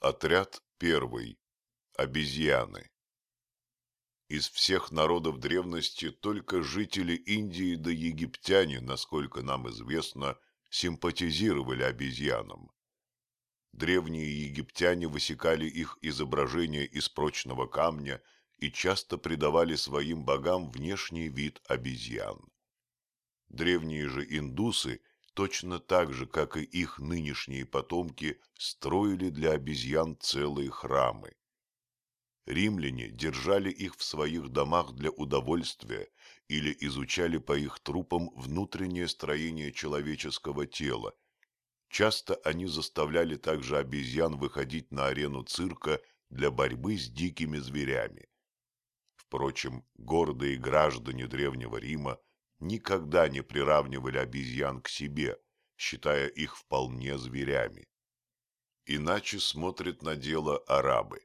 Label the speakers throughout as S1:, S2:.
S1: Отряд первый. Обезьяны. Из всех народов древности только жители Индии да египтяне, насколько нам известно, симпатизировали обезьянам. Древние египтяне высекали их изображения из прочного камня и часто придавали своим богам внешний вид обезьян. Древние же индусы точно так же, как и их нынешние потомки, строили для обезьян целые храмы. Римляне держали их в своих домах для удовольствия или изучали по их трупам внутреннее строение человеческого тела. Часто они заставляли также обезьян выходить на арену цирка для борьбы с дикими зверями. Впрочем, гордые граждане Древнего Рима никогда не приравнивали обезьян к себе, считая их вполне зверями. Иначе смотрят на дело арабы.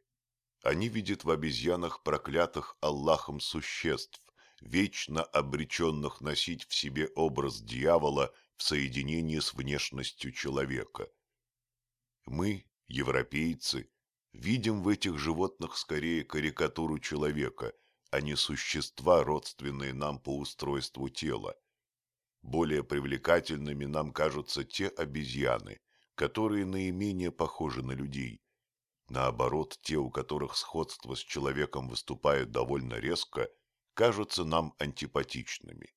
S1: Они видят в обезьянах проклятых Аллахом существ, вечно обреченных носить в себе образ дьявола в соединении с внешностью человека. Мы, европейцы, видим в этих животных скорее карикатуру человека, а не существа, родственные нам по устройству тела. Более привлекательными нам кажутся те обезьяны, которые наименее похожи на людей. Наоборот, те, у которых сходство с человеком выступает довольно резко, кажутся нам антипатичными.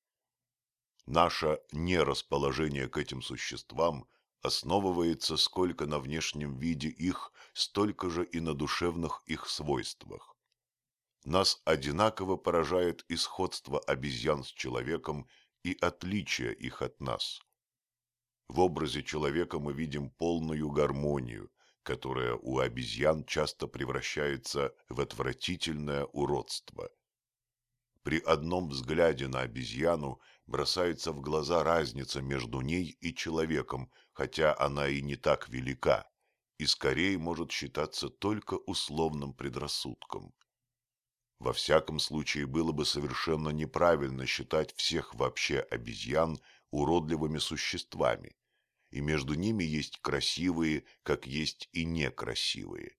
S1: Наше нерасположение к этим существам основывается сколько на внешнем виде их, столько же и на душевных их свойствах нас одинаково поражает и сходство обезьян с человеком, и отличие их от нас. В образе человека мы видим полную гармонию, которая у обезьян часто превращается в отвратительное уродство. При одном взгляде на обезьяну бросается в глаза разница между ней и человеком, хотя она и не так велика, и скорее может считаться только условным предрассудком. Во всяком случае, было бы совершенно неправильно считать всех вообще обезьян уродливыми существами, и между ними есть красивые, как есть и некрасивые.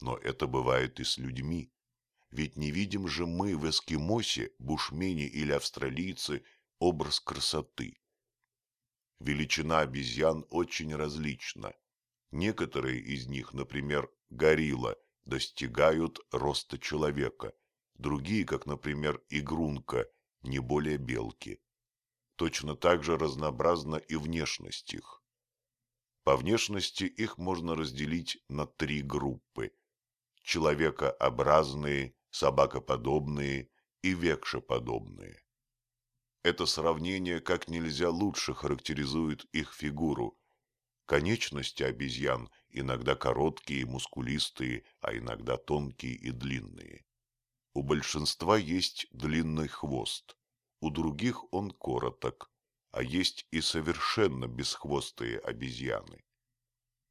S1: Но это бывает и с людьми. Ведь не видим же мы в эскимосе, бушмене или австралийце образ красоты. Величина обезьян очень различна. Некоторые из них, например, горилла, достигают роста человека – другие, как, например, игрунка, не более белки. Точно так же разнообразна и внешность их. По внешности их можно разделить на три группы – человекообразные, собакоподобные и векшеподобные. Это сравнение как нельзя лучше характеризует их фигуру. Конечности обезьян иногда короткие и мускулистые, а иногда тонкие и длинные. У большинства есть длинный хвост, у других он короток, а есть и совершенно бесхвостые обезьяны.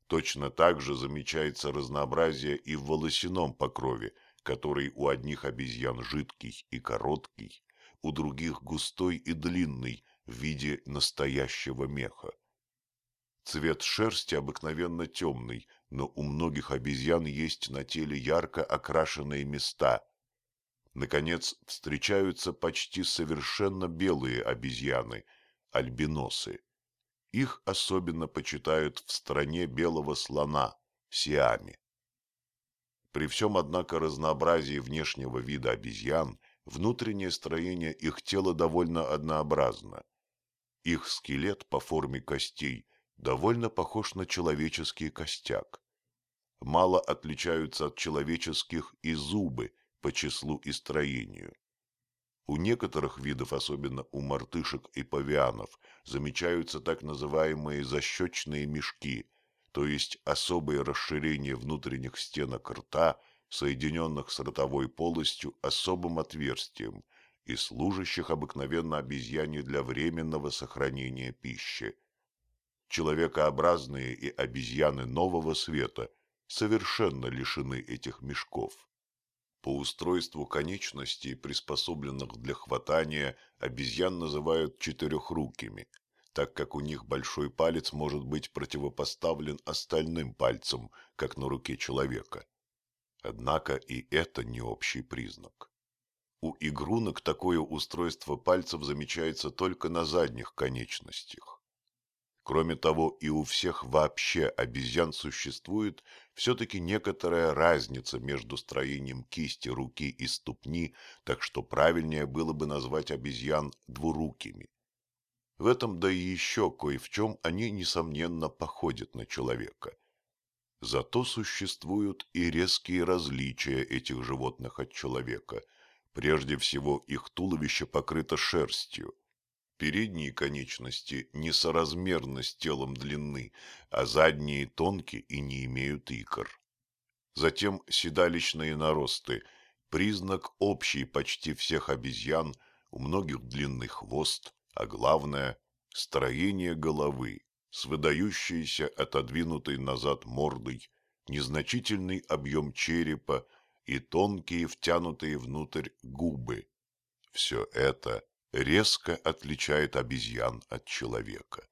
S1: Точно так же замечается разнообразие и в волосяном покрове, который у одних обезьян жидкий и короткий, у других густой и длинный в виде настоящего меха. Цвет шерсти обыкновенно темный, но у многих обезьян есть на теле ярко окрашенные места, Наконец, встречаются почти совершенно белые обезьяны – альбиносы. Их особенно почитают в стране белого слона – Сиаме. При всем, однако, разнообразии внешнего вида обезьян, внутреннее строение их тела довольно однообразно. Их скелет по форме костей довольно похож на человеческий костяк. Мало отличаются от человеческих и зубы – по числу и строению. У некоторых видов, особенно у мартышек и павианов, замечаются так называемые защечные мешки, то есть особые расширения внутренних стенок рта, соединенных с ротовой полостью особым отверстием и служащих обыкновенно обезьяне для временного сохранения пищи. Человекообразные и обезьяны нового света совершенно лишены этих мешков. По устройству конечностей, приспособленных для хватания, обезьян называют четырехрукими, так как у них большой палец может быть противопоставлен остальным пальцам, как на руке человека. Однако и это не общий признак. У игрунок такое устройство пальцев замечается только на задних конечностях. Кроме того, и у всех вообще обезьян существует все-таки некоторая разница между строением кисти, руки и ступни, так что правильнее было бы назвать обезьян двурукими. В этом, да и еще кое в чем, они, несомненно, походят на человека. Зато существуют и резкие различия этих животных от человека. Прежде всего, их туловище покрыто шерстью, Передние конечности несоразмерны с телом длины, а задние тонкие и не имеют икр. Затем седалищные наросты – признак общий почти всех обезьян, у многих длинный хвост, а главное – строение головы с выдающейся отодвинутой назад мордой, незначительный объем черепа и тонкие втянутые внутрь губы. Все это – резко отличает обезьян от человека.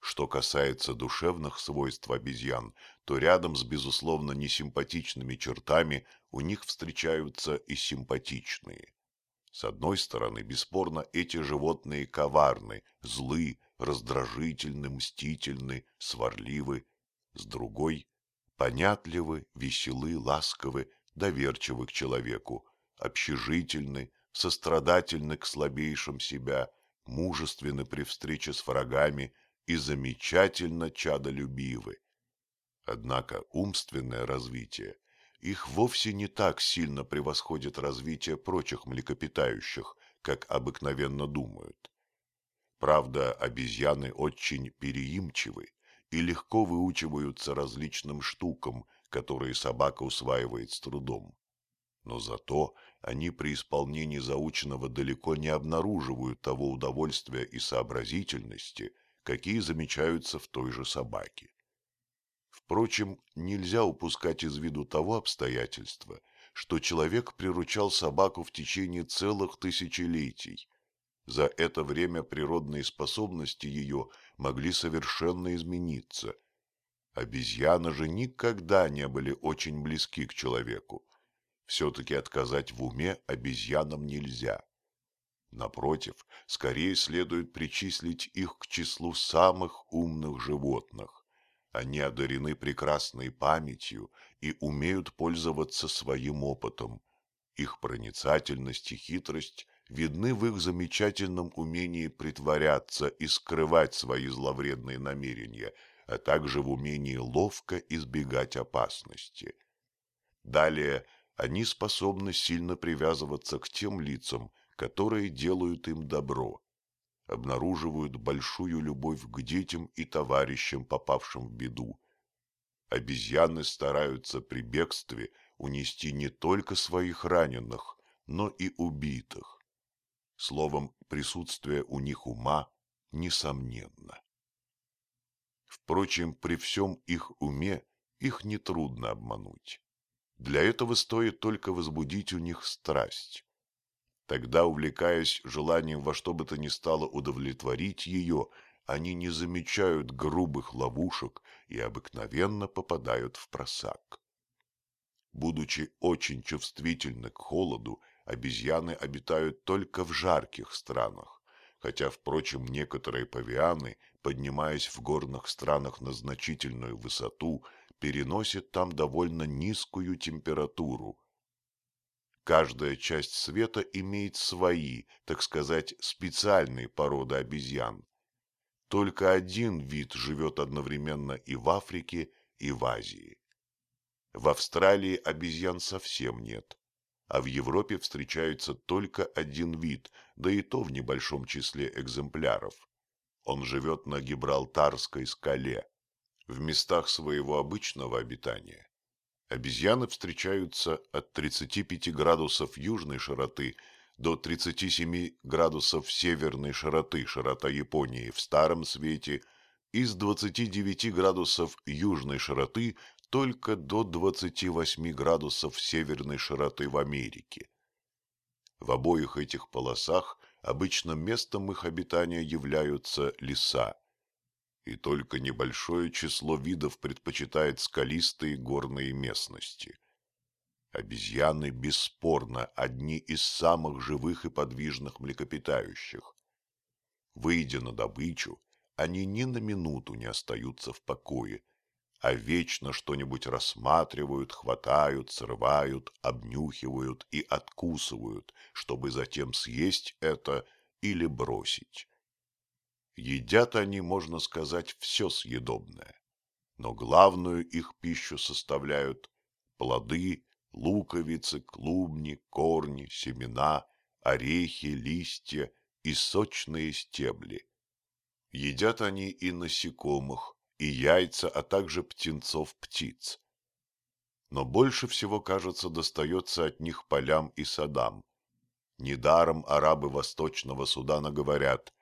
S1: Что касается душевных свойств обезьян, то рядом с безусловно несимпатичными чертами у них встречаются и симпатичные. С одной стороны, бесспорно, эти животные коварны, злы, раздражительны, мстительны, сварливы. С другой – понятливы, веселы, ласковы, доверчивы к человеку, общежительны, сострадательны к слабейшим себя, мужественны при встрече с врагами и замечательно чадолюбивы. Однако умственное развитие их вовсе не так сильно превосходит развитие прочих млекопитающих, как обыкновенно думают. Правда, обезьяны очень переимчивы и легко выучиваются различным штукам, которые собака усваивает с трудом. Но зато они при исполнении заученного далеко не обнаруживают того удовольствия и сообразительности, какие замечаются в той же собаке. Впрочем, нельзя упускать из виду того обстоятельства, что человек приручал собаку в течение целых тысячелетий. За это время природные способности ее могли совершенно измениться. Обезьяны же никогда не были очень близки к человеку все-таки отказать в уме обезьянам нельзя. Напротив, скорее следует причислить их к числу самых умных животных. Они одарены прекрасной памятью и умеют пользоваться своим опытом. Их проницательность и хитрость видны в их замечательном умении притворяться и скрывать свои зловредные намерения, а также в умении ловко избегать опасности. Далее – они способны сильно привязываться к тем лицам, которые делают им добро, обнаруживают большую любовь к детям и товарищам, попавшим в беду. Обезьяны стараются при бегстве унести не только своих раненых, но и убитых. Словом, присутствие у них ума несомненно. Впрочем, при всем их уме их нетрудно обмануть. Для этого стоит только возбудить у них страсть. Тогда, увлекаясь желанием во что бы то ни стало удовлетворить ее, они не замечают грубых ловушек и обыкновенно попадают в просак. Будучи очень чувствительны к холоду, обезьяны обитают только в жарких странах, хотя, впрочем, некоторые павианы, поднимаясь в горных странах на значительную высоту, переносит там довольно низкую температуру. Каждая часть света имеет свои, так сказать, специальные породы обезьян. Только один вид живет одновременно и в Африке, и в Азии. В Австралии обезьян совсем нет, а в Европе встречается только один вид, да и то в небольшом числе экземпляров. Он живет на Гибралтарской скале в местах своего обычного обитания. Обезьяны встречаются от 35 градусов южной широты до 37 градусов северной широты, широта Японии в Старом Свете, и с 29 градусов южной широты только до 28 градусов северной широты в Америке. В обоих этих полосах обычно местом их обитания являются леса. И только небольшое число видов предпочитает скалистые горные местности. Обезьяны бесспорно одни из самых живых и подвижных млекопитающих. Выйдя на добычу, они ни на минуту не остаются в покое, а вечно что-нибудь рассматривают, хватают, срывают, обнюхивают и откусывают, чтобы затем съесть это или бросить. Едят они, можно сказать, все съедобное, но главную их пищу составляют плоды, луковицы, клубни, корни, семена, орехи, листья и сочные стебли. Едят они и насекомых, и яйца, а также птенцов птиц. Но больше всего, кажется, достается от них полям и садам. Недаром арабы Восточного Судана говорят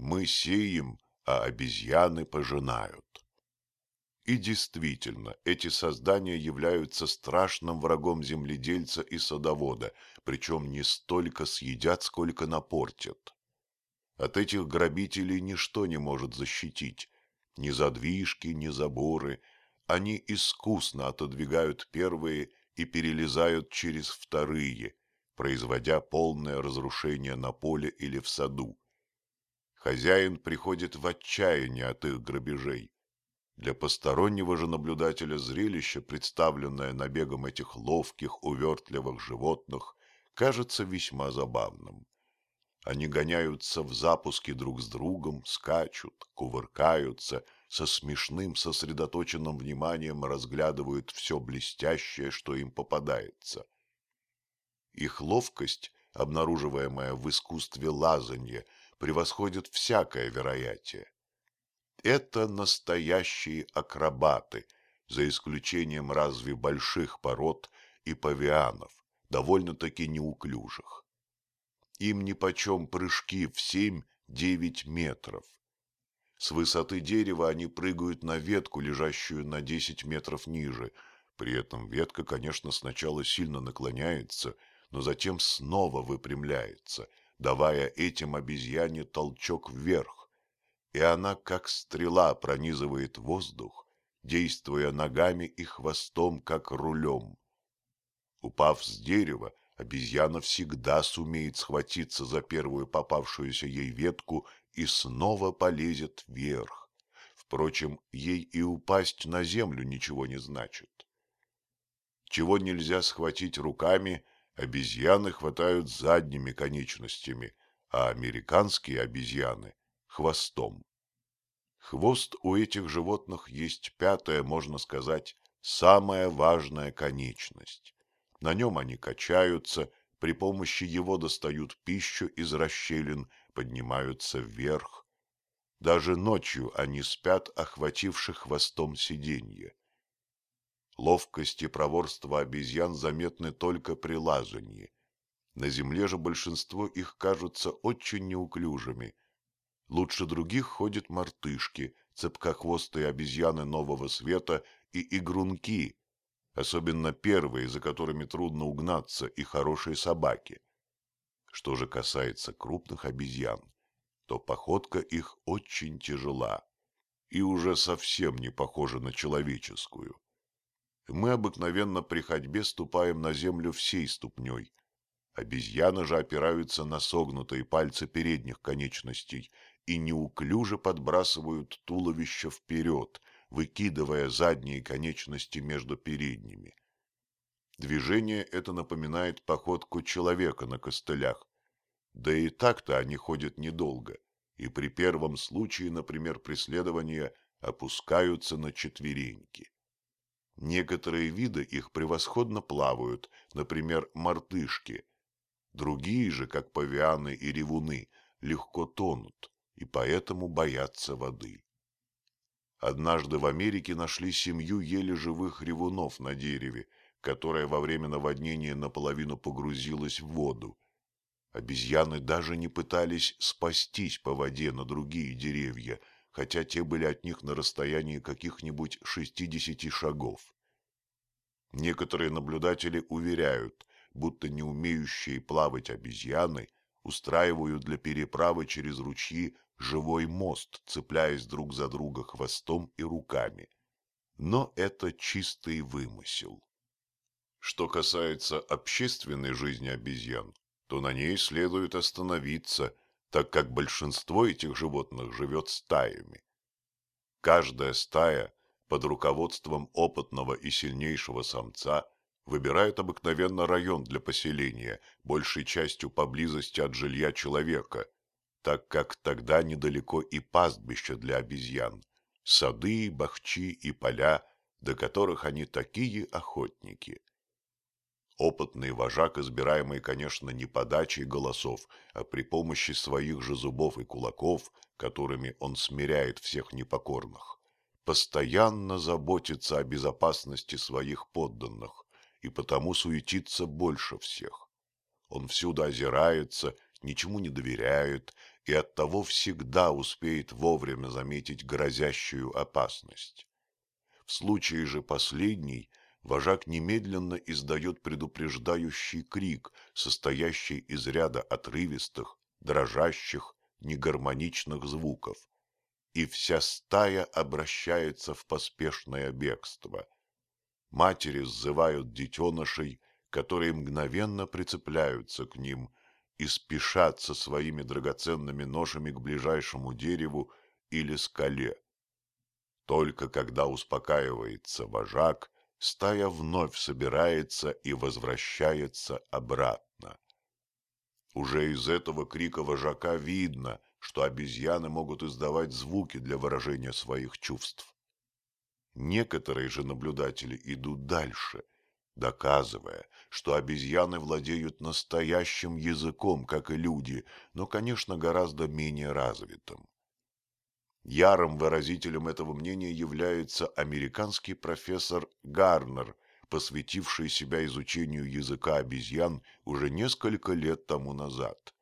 S1: «мы сеем, а обезьяны пожинают». И действительно, эти создания являются страшным врагом земледельца и садовода, причем не столько съедят, сколько напортят. От этих грабителей ничто не может защитить, ни задвижки, ни заборы. Они искусно отодвигают первые и перелезают через вторые, производя полное разрушение на поле или в саду. Хозяин приходит в отчаяние от их грабежей. Для постороннего же наблюдателя зрелище, представленное набегом этих ловких, увертливых животных, кажется весьма забавным. Они гоняются в запуске друг с другом, скачут, кувыркаются, со смешным сосредоточенным вниманием разглядывают все блестящее, что им попадается. Их ловкость, обнаруживаемая в искусстве лазанья, превосходит всякое вероятие. Это настоящие акробаты, за исключением разве больших пород и павианов, довольно-таки неуклюжих. Им нипочем прыжки в семь-девять метров. С высоты дерева они прыгают на ветку, лежащую на десять метров ниже. При этом ветка, конечно, сначала сильно наклоняется, но затем снова выпрямляется, давая этим обезьяне толчок вверх. И она, как стрела, пронизывает воздух, действуя ногами и хвостом, как рулем. Упав с дерева, Обезьяна всегда сумеет схватиться за первую попавшуюся ей ветку и снова полезет вверх. Впрочем, ей и упасть на землю ничего не значит. Чего нельзя схватить руками, обезьяны хватают задними конечностями, а американские обезьяны – хвостом. Хвост у этих животных есть пятая, можно сказать, самая важная конечность. На нем они качаются, при помощи его достают пищу из расщелин, поднимаются вверх. Даже ночью они спят, охвативших хвостом сиденье. Ловкость и проворство обезьян заметны только при лазанье. На земле же большинство их кажутся очень неуклюжими. Лучше других ходят мартышки, цепкохвостые обезьяны нового света и игрунки, особенно первые, за которыми трудно угнаться, и хорошие собаки. Что же касается крупных обезьян, то походка их очень тяжела и уже совсем не похожа на человеческую. Мы обыкновенно при ходьбе ступаем на землю всей ступней. Обезьяны же опираются на согнутые пальцы передних конечностей и неуклюже подбрасывают туловище вперед, выкидывая задние конечности между передними. Движение это напоминает походку человека на костылях. Да и так-то они ходят недолго, и при первом случае, например, преследования, опускаются на четвереньки. Некоторые виды их превосходно плавают, например, мартышки. Другие же, как павианы и ревуны, легко тонут и поэтому боятся воды. Однажды в Америке нашли семью еле живых ревунов на дереве, которое во время наводнения наполовину погрузилось в воду. Обезьяны даже не пытались спастись по воде на другие деревья, хотя те были от них на расстоянии каких-нибудь шестидесяти шагов. Некоторые наблюдатели уверяют, будто не умеющие плавать обезьяны устраивают для переправы через ручьи живой мост, цепляясь друг за друга хвостом и руками. Но это чистый вымысел. Что касается общественной жизни обезьян, то на ней следует остановиться, так как большинство этих животных живет стаями. Каждая стая под руководством опытного и сильнейшего самца выбирает обыкновенно район для поселения, большей частью поблизости от жилья человека, так как тогда недалеко и пастбище для обезьян, сады, бахчи и поля, до которых они такие охотники. Опытный вожак, избираемый, конечно, не подачей голосов, а при помощи своих же зубов и кулаков, которыми он смиряет всех непокорных, постоянно заботится о безопасности своих подданных и потому суетится больше всех. Он всюду озирается, ничему не доверяет и оттого всегда успеет вовремя заметить грозящую опасность. В случае же последней вожак немедленно издает предупреждающий крик, состоящий из ряда отрывистых, дрожащих, негармоничных звуков, и вся стая обращается в поспешное бегство. Матери сзывают детенышей, которые мгновенно прицепляются к ним и спешат со своими драгоценными ножами к ближайшему дереву или скале. Только когда успокаивается вожак, стая вновь собирается и возвращается обратно. Уже из этого крика вожака видно, что обезьяны могут издавать звуки для выражения своих чувств. Некоторые же наблюдатели идут дальше, доказывая, что обезьяны владеют настоящим языком, как и люди, но, конечно, гораздо менее развитым. Ярым выразителем этого мнения является американский профессор Гарнер, посвятивший себя изучению языка обезьян уже несколько лет тому назад.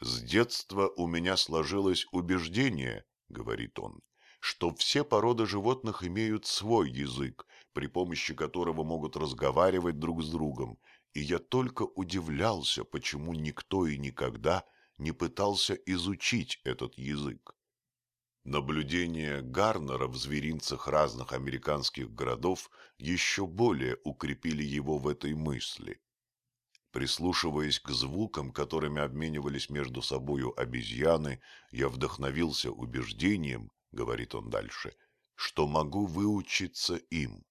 S1: «С детства у меня сложилось убеждение, — говорит он, — что все породы животных имеют свой язык, при помощи которого могут разговаривать друг с другом, и я только удивлялся, почему никто и никогда не пытался изучить этот язык. Наблюдения Гарнера в зверинцах разных американских городов еще более укрепили его в этой мысли. Прислушиваясь к звукам, которыми обменивались между собою обезьяны, я вдохновился убеждением, говорит он дальше, что могу выучиться им.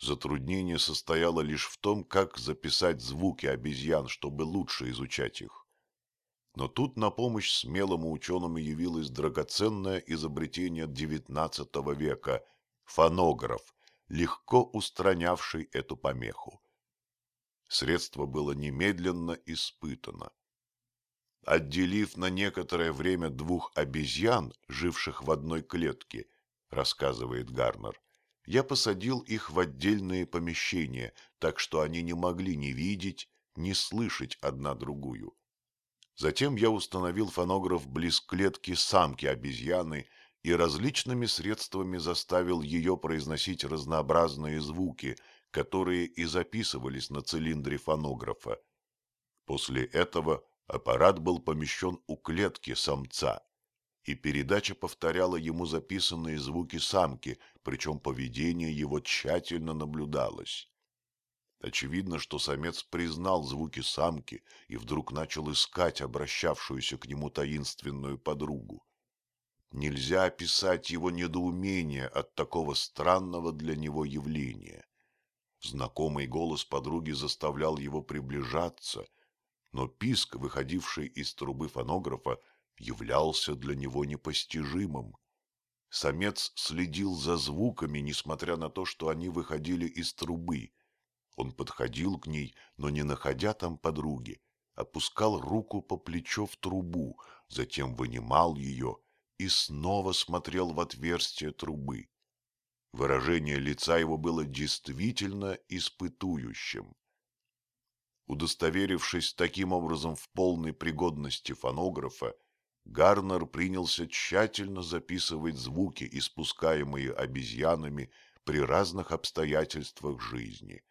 S1: Затруднение состояло лишь в том, как записать звуки обезьян, чтобы лучше изучать их. Но тут на помощь смелому ученому явилось драгоценное изобретение XIX века – фонограф, легко устранявший эту помеху. Средство было немедленно испытано. Отделив на некоторое время двух обезьян, живших в одной клетке, рассказывает Гарнер, я посадил их в отдельные помещения, так что они не могли ни видеть, ни слышать одна другую. Затем я установил фонограф близ клетки самки обезьяны и различными средствами заставил ее произносить разнообразные звуки, которые и записывались на цилиндре фонографа. После этого аппарат был помещен у клетки самца, и передача повторяла ему записанные звуки самки, причем поведение его тщательно наблюдалось. Очевидно, что самец признал звуки самки и вдруг начал искать обращавшуюся к нему таинственную подругу. Нельзя описать его недоумение от такого странного для него явления. Знакомый голос подруги заставлял его приближаться, но писк, выходивший из трубы фонографа, являлся для него непостижимым. Самец следил за звуками, несмотря на то, что они выходили из трубы. Он подходил к ней, но не находя там подруги, опускал руку по плечо в трубу, затем вынимал ее и снова смотрел в отверстие трубы. Выражение лица его было действительно испытующим. Удостоверившись таким образом в полной пригодности фонографа, Гарнер принялся тщательно записывать звуки, испускаемые обезьянами при разных обстоятельствах жизни.